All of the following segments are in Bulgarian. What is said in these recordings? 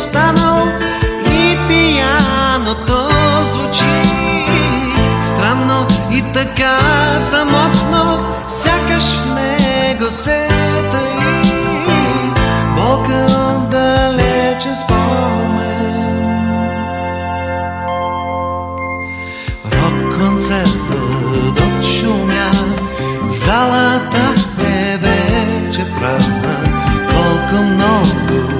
станал и пияното звучи. Странно и така самотно, сякаш в него се таи. Болка далече спомен. Рок концертът отшумя, залата е вече празна, колко много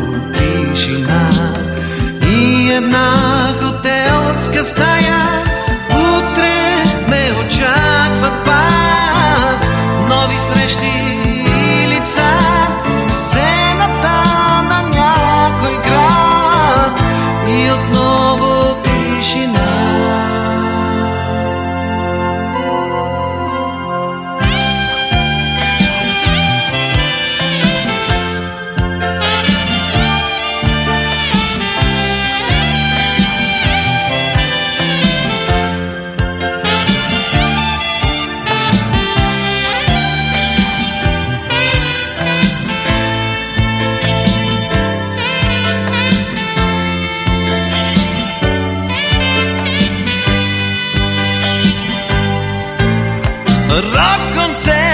just raccontare